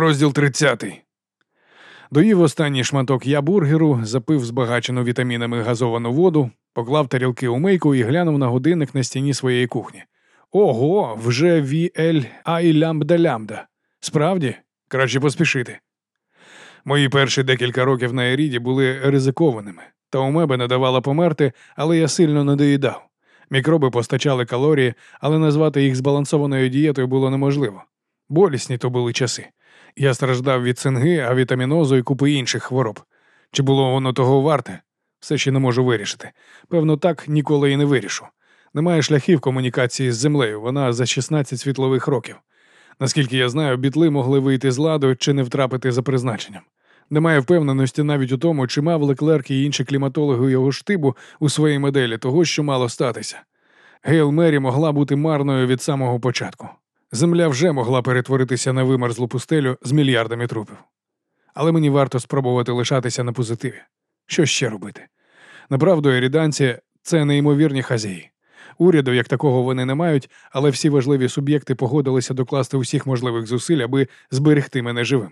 Розділ 30. Доїв останній шматок ябургеру, запив збагачену вітамінами газовану воду, поклав тарілки у мийку і глянув на годинник на стіні своєї кухні. Ого, вже віель ай лямбда лямбда. Справді, краще поспішити. Мої перші декілька років на Еріді були ризикованими, та у мебе не давала померти, але я сильно не доїдав. Мікроби постачали калорії, але назвати їх збалансованою дієтою було неможливо. Болісні то були часи. Я страждав від цинги, авітамінозу і купи інших хвороб. Чи було воно того варте? Все ще не можу вирішити. Певно, так ніколи і не вирішу. Немає шляхів комунікації з землею, вона за 16 світлових років. Наскільки я знаю, бітли могли вийти з ладу чи не втрапити за призначенням. Немає впевненості навіть у тому, чи мав Леклерк і інші кліматологи його штибу у своїй моделі того, що мало статися. Гейл Мері могла бути марною від самого початку. Земля вже могла перетворитися на вимерзлу пустелю з мільярдами трупів. Але мені варто спробувати лишатися на позитиві. Що ще робити? Направду, еріданці це неймовірні хазяї. Уряду, як такого, вони не мають, але всі важливі суб'єкти погодилися докласти усіх можливих зусиль, аби зберегти мене живим.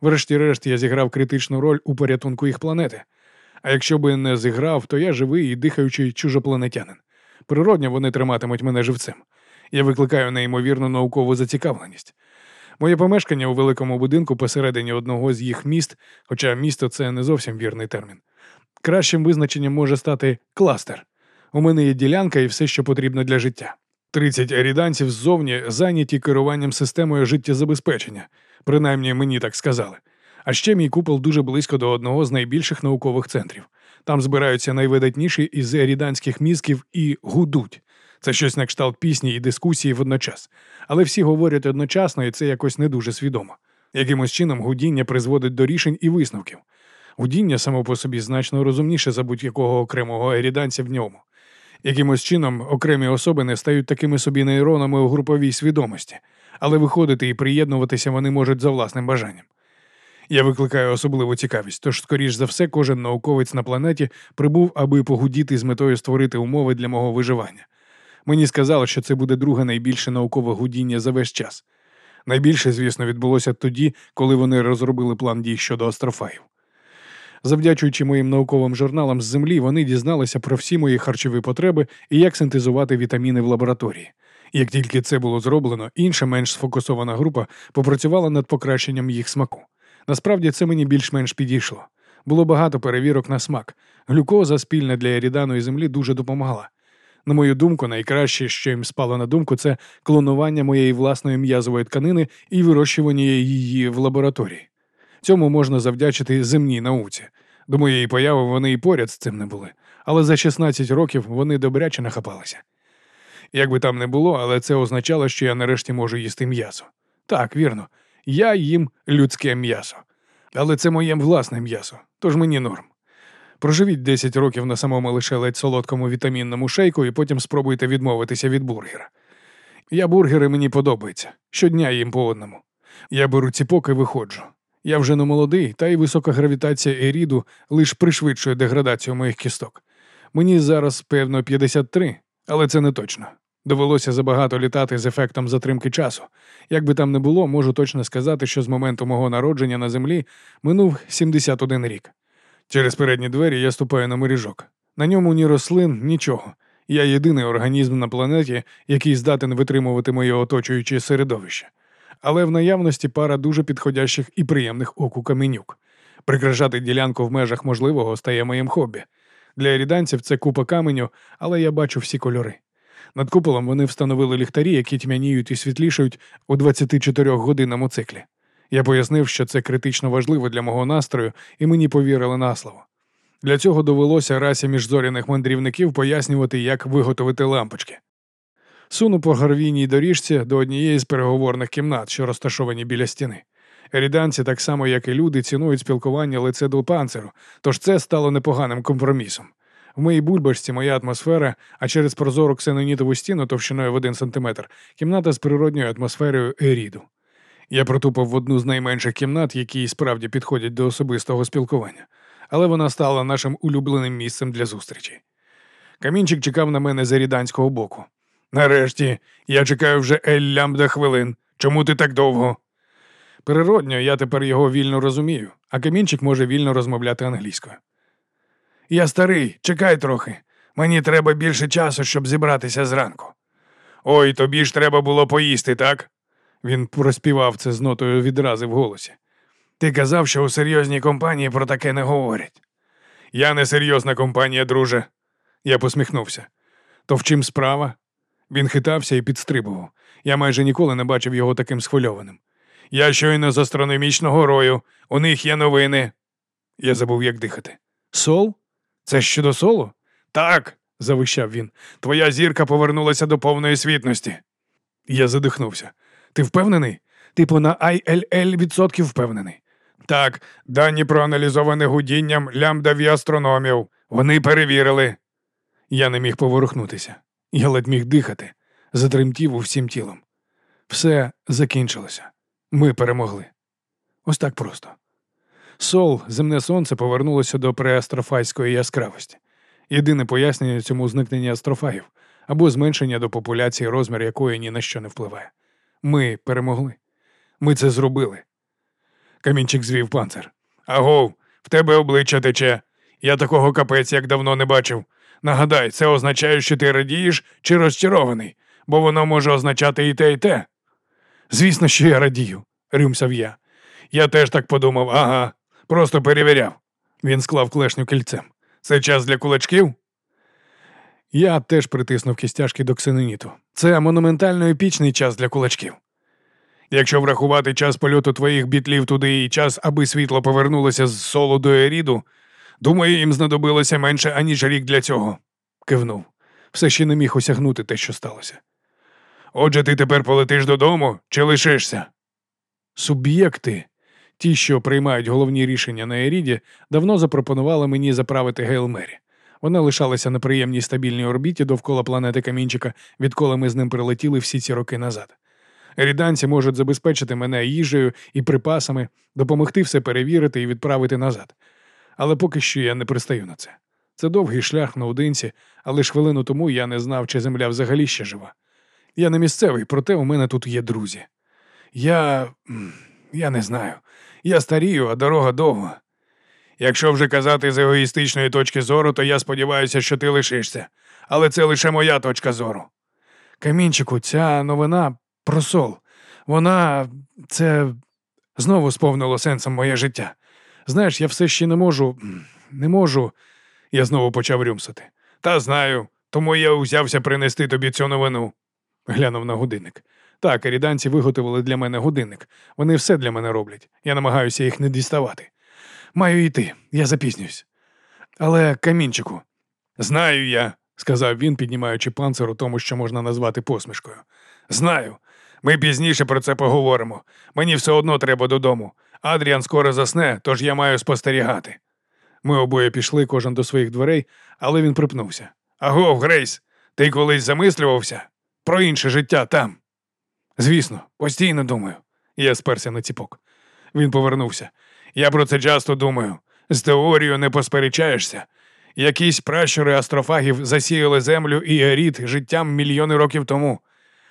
Врешті-решт, я зіграв критичну роль у порятунку їх планети. А якщо би не зіграв, то я живий і дихаючий чужопланетянин. Природньо вони триматимуть мене живцем. Я викликаю неймовірну наукову зацікавленість. Моє помешкання у великому будинку посередині одного з їх міст, хоча місто це не зовсім вірний термін. Кращим визначенням може стати кластер. У мене є ділянка і все, що потрібно для життя. 30 еріданців ззовні зайняті керуванням системою життєзабезпечення, принаймні мені так сказали. А ще мій купол дуже близько до одного з найбільших наукових центрів. Там збираються найвидатніші із еріданських мізків і гудуть. Це щось на кшталт пісні і дискусії водночас. Але всі говорять одночасно, і це якось не дуже свідомо. Якимось чином гудіння призводить до рішень і висновків. Гудіння само по собі значно розумніше за будь-якого окремого еріданця в ньому. Якимось чином окремі особини стають такими собі нейронами у груповій свідомості, але виходити і приєднуватися вони можуть за власним бажанням. Я викликаю особливу цікавість, тож, скоріш за все, кожен науковець на планеті прибув, аби погудіти з метою створити умови для мого виживання. Мені сказали, що це буде друге найбільше наукове гудіння за весь час. Найбільше, звісно, відбулося тоді, коли вони розробили план дій щодо астрофаїв. Завдячуючи моїм науковим журналам з землі, вони дізналися про всі мої харчові потреби і як синтезувати вітаміни в лабораторії. Як тільки це було зроблено, інша менш сфокусована група попрацювала над покращенням їх смаку. Насправді це мені більш-менш підійшло. Було багато перевірок на смак. Глюкоза спільна для ерідану і землі дуже допомагала. На мою думку, найкраще, що їм спало на думку, це клонування моєї власної м'язової тканини і вирощування її в лабораторії. Цьому можна завдячити земній науці. До моєї появи вони і поряд з цим не були, але за 16 років вони добряче нахапалися. Як би там не було, але це означало, що я нарешті можу їсти м'ясо. Так, вірно, я їм людське м'ясо. Але це моє власне м'ясо, тож мені норм. Проживіть 10 років на самому лише ледь солодкому вітамінному шейку і потім спробуйте відмовитися від бургера. Я бургери мені подобаються. Щодня їм по одному. Я беру ціпок і виходжу. Я вже не молодий, та й висока гравітація еріду лише пришвидшує деградацію моїх кісток. Мені зараз, певно, 53, але це не точно. Довелося забагато літати з ефектом затримки часу. Як би там не було, можу точно сказати, що з моменту мого народження на землі минув 71 рік. Через передні двері я ступаю на мережок. На ньому ні рослин, нічого. Я єдиний організм на планеті, який здатен витримувати моє оточуюче середовище. Але в наявності пара дуже підходящих і приємних оку каменюк. Прикрашати ділянку в межах можливого стає моїм хобі. Для ріданців це купа каменю, але я бачу всі кольори. Над куполом вони встановили ліхтарі, які тьмяніють і світлішають у 24 годинному циклі. Я пояснив, що це критично важливо для мого настрою, і мені повірили на слово. Для цього довелося расі міжзоряних мандрівників пояснювати, як виготовити лампочки. Суну по гарвійній доріжці до однієї з переговорних кімнат, що розташовані біля стіни. Ріданці, так само як і люди, цінують спілкування лице до панциру, тож це стало непоганим компромісом. В моїй бульбашці моя атмосфера, а через прозору ксенонітову стіну товщиною в один сантиметр, кімната з природньою атмосферою еріду. Я протупав в одну з найменших кімнат, які справді підходять до особистого спілкування, але вона стала нашим улюбленим місцем для зустрічі. Камінчик чекав на мене з ріданського боку. Нарешті, я чекаю вже ель лямбда хвилин. Чому ти так довго? Природньо, я тепер його вільно розумію, а камінчик може вільно розмовляти англійською. Я старий, чекай трохи. Мені треба більше часу, щоб зібратися зранку. Ой, тобі ж треба було поїсти, так? Він проспівав це з нотою відрази в голосі. Ти казав, що у серйозній компанії про таке не говорять. Я не серйозна компанія, друже. Я посміхнувся. То в чим справа? Він хитався і підстрибував. Я майже ніколи не бачив його таким схвильованим. Я щойно з астрономічного рою, у них є новини. Я забув, як дихати. Сол? Це щодо солу? Так, завищав він. Твоя зірка повернулася до повної світності. Я задихнувся. Ти впевнений? Типу на ILL відсотків впевнений. Так, дані проаналізовані гудінням лямбдаві астрономів. Вони перевірили. Я не міг поворухнутися. Я ледь міг дихати, затремтів усім тілом. Все закінчилося. Ми перемогли. Ось так просто. Сол, земне сонце повернулося до преастрофайської яскравості. Єдине пояснення цьому зникнення астрофагів або зменшення до популяції, розмір якої ні на що не впливає. Ми перемогли. Ми це зробили. Камінчик звів панцир. Агов, в тебе обличчя тече. Я такого капець як давно не бачив. Нагадай, це означає, що ти радієш чи розчарований, бо воно може означати і те, і те. Звісно, що я радію, рюмсав я. Я теж так подумав, ага, просто перевіряв. Він склав клешню кільцем. Це час для кулачків? Я теж притиснув кістяшки до ксеноніту. Це монументально епічний час для кулачків. Якщо врахувати час польоту твоїх бітлів туди і час, аби світло повернулося з солу до Еріду, думаю, їм знадобилося менше, аніж рік для цього. Кивнув. Все ще не міг осягнути те, що сталося. Отже, ти тепер полетиш додому чи лишишся? Суб'єкти, ті, що приймають головні рішення на Еріді, давно запропонували мені заправити Гейл Мері. Вона лишалася на приємній стабільній орбіті довкола планети Камінчика, відколи ми з ним прилетіли всі ці роки назад. Ріданці можуть забезпечити мене їжею і припасами, допомогти все перевірити і відправити назад. Але поки що я не пристаю на це. Це довгий шлях наодинці, але ж хвилину тому я не знав, чи земля взагалі ще жива. Я не місцевий, проте у мене тут є друзі. Я. я не знаю. Я старію, а дорога довга. Якщо вже казати з егоїстичної точки зору, то я сподіваюся, що ти лишишся. Але це лише моя точка зору. Камінчику, ця новина про сол. Вона це знову сповнило сенсом моє життя. Знаєш, я все ще не можу, не можу. Я знову почав рюмсати. Та знаю, тому я узявся принести тобі цю новину. Глянув на годинник. Так, ріданці виготовили для мене годинник. Вони все для мене роблять. Я намагаюся їх не діставати. Маю йти, я запізнююсь. Але камінчику. Знаю я, сказав він, піднімаючи панцир у тому, що можна назвати посмішкою. Знаю. Ми пізніше про це поговоримо. Мені все одно треба додому. Адріан скоро засне, тож я маю спостерігати. Ми обоє пішли, кожен до своїх дверей, але він припнувся. Агов, Грейс, ти колись замислювався про інше життя там? Звісно, постійно думаю. Я сперся на ціпок. Він повернувся. Я про це часто думаю. З теорією не посперечаєшся. Якісь пращури астрофагів засіяли землю і еріт життям мільйони років тому.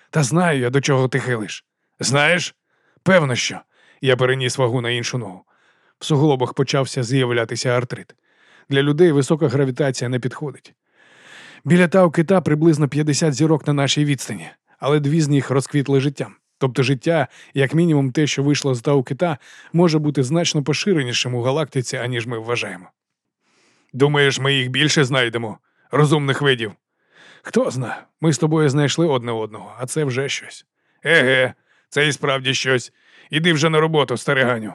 Та знаю я, до чого ти хилиш. Знаєш? Певно, що. Я переніс вагу на іншу ногу. В суглобах почався з'являтися артрит. Для людей висока гравітація не підходить. Біля тау кита приблизно 50 зірок на нашій відстані, але дві з них розквітли життям. Тобто життя, як мінімум те, що вийшло з тау кита, може бути значно поширенішим у галактиці, аніж ми вважаємо. Думаєш, ми їх більше знайдемо, розумних видів? Хто зна, ми з тобою знайшли одне одного, а це вже щось. Еге, це і справді щось. Іди вже на роботу, стариганю.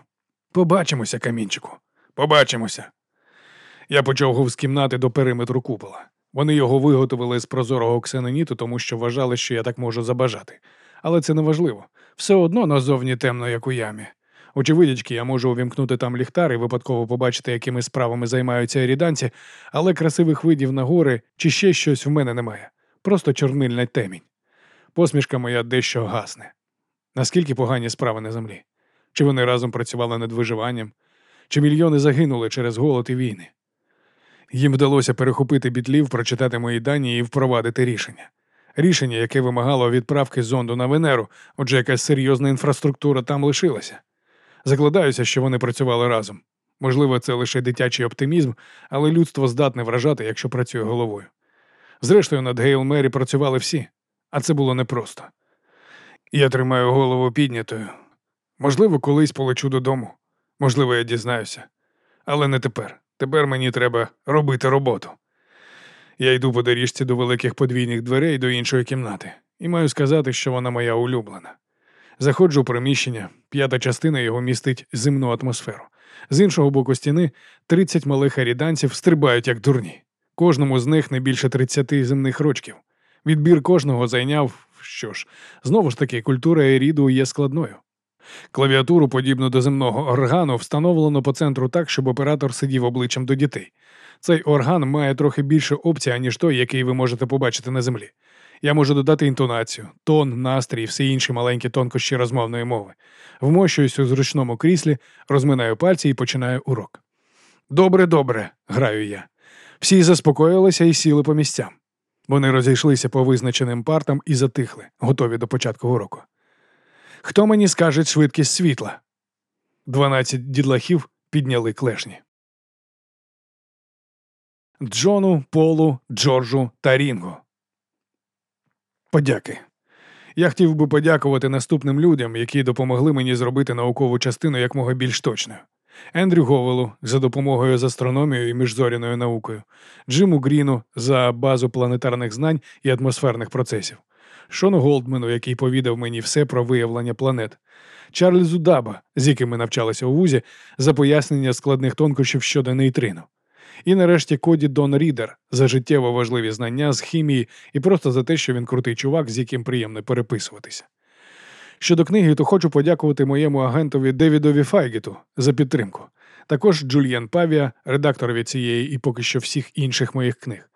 Побачимося, камінчику. Побачимося. Я почав з кімнати до периметру купола. Вони його виготовили з прозорого ксеноніту, тому що вважали, що я так можу забажати. Але це не важливо. Все одно назовні темно, як у ямі. Очевидячки, я можу увімкнути там ліхтар і випадково побачити, якими справами займаються ріданці, але красивих видів на гори чи ще щось в мене немає. Просто чорнильна темінь. Посмішка моя дещо гасне. Наскільки погані справи на землі? Чи вони разом працювали над виживанням? Чи мільйони загинули через голод і війни? Їм вдалося перехопити бітлів, прочитати мої дані і впровадити рішення. Рішення, яке вимагало відправки зонду на Венеру, отже, якась серйозна інфраструктура там лишилася. Закладаюся, що вони працювали разом. Можливо, це лише дитячий оптимізм, але людство здатне вражати, якщо працює головою. Зрештою, над Гейл Мері працювали всі, а це було непросто. Я тримаю голову піднятою. Можливо, колись полечу додому. Можливо, я дізнаюся. Але не тепер. Тепер мені треба робити роботу. Я йду по доріжці до великих подвійних дверей до іншої кімнати, і маю сказати, що вона моя улюблена. Заходжу у приміщення, п'ята частина його містить земну атмосферу. З іншого боку стіни 30 малих аріданців стрибають як дурні. Кожному з них не більше 30 земних рочків. Відбір кожного зайняв, що ж, знову ж таки, культура Еріду є складною. Клавіатуру, подібну до земного органу, встановлено по центру так, щоб оператор сидів обличчям до дітей. Цей орган має трохи більше опцій, аніж той, який ви можете побачити на землі. Я можу додати інтонацію, тон, настрій, всі інші маленькі тонкощі розмовної мови. Вмощуюсь у зручному кріслі, розминаю пальці і починаю урок. Добре, добре, граю я. Всі заспокоїлися і сіли по місцям. Вони розійшлися по визначеним партам і затихли, готові до початку уроку. Хто мені скаже швидкість світла? Дванадцять дідлахів підняли клешні. Джону, Полу, Джорджу та Рінго. Подяки. Я хотів би подякувати наступним людям, які допомогли мені зробити наукову частину якмога більш точною. Ендрю Говелу за допомогою з астрономією і міжзоряною наукою, Джиму Гріну за базу планетарних знань і атмосферних процесів, Шону Голдмену, який повідав мені все про виявлення планет, Чарльзу Даба, з яким ми навчалися у вузі, за пояснення складних тонкощів щодо нейтрино. І нарешті Коді Дон Рідер за життєво важливі знання з хімії і просто за те, що він крутий чувак, з яким приємно переписуватися. Щодо книги, то хочу подякувати моєму агентові Девідові Файгету за підтримку. Також Джульєн Павія, редакторові цієї і поки що всіх інших моїх книг.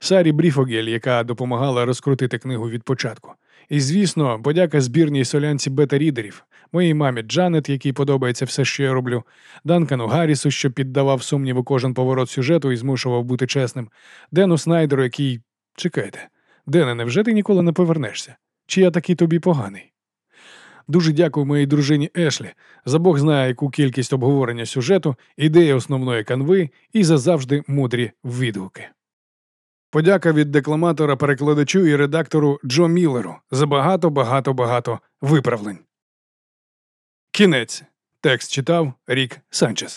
Сарі Бріфогель, яка допомагала розкрутити книгу від початку. І, звісно, подяка збірній солянці бета-рідерів, моїй мамі Джанет, якій подобається все, що я роблю, Данкану Гаррісу, що піддавав сумніву кожен поворот сюжету і змушував бути чесним, Дену Снайдеру, який. Чекайте, Дене, невже ти ніколи не повернешся? Чи я такий тобі поганий? Дуже дякую моїй дружині Ешлі за Бог знає, яку кількість обговорення сюжету, ідеї основної канви і за завжди мудрі відгуки. Подяка від декламатора, перекладачу і редактору Джо Міллеру за багато, багато, багато виправлень. Кінець. Текст читав Рік Санчес.